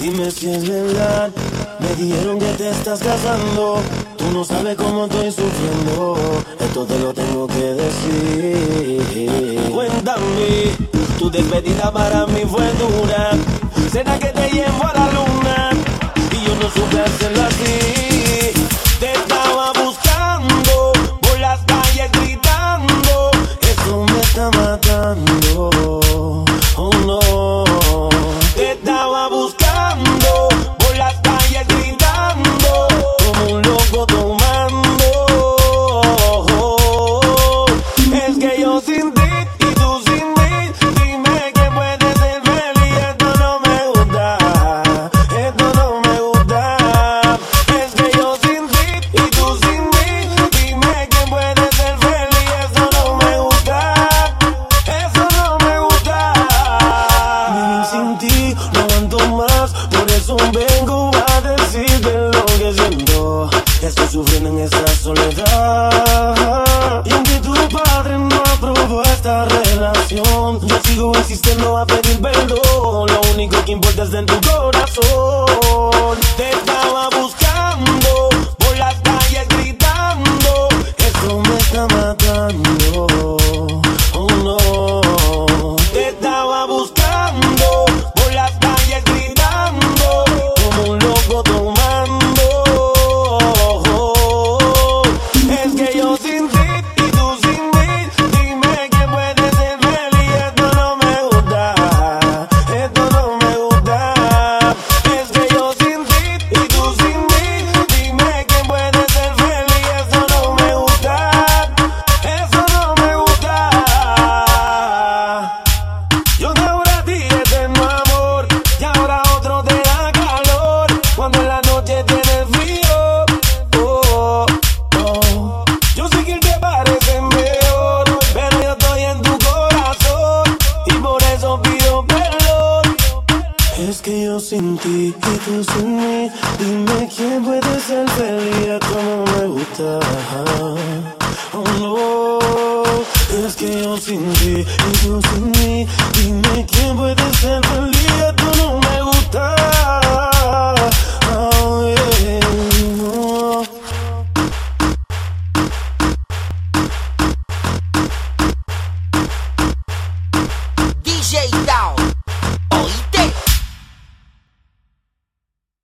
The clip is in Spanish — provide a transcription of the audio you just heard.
Dime si es verdad, me dijeron que te estás casando. Tú no sabes cómo estoy sufriendo, esto te lo tengo que decir. Cuéntame, tu despedida para mí fue dura. ¿Será que relación. Yo sigo existiendo a pedir perdón. Lo único que importa es en tu corazón. Es que yo sin ti y tú sin mí, dime quién puede ser feliz como me gusta. Oh no, es que yo sin ti y tú sin mí, dime quién puede ser feliz como me gusta. Oh. DJ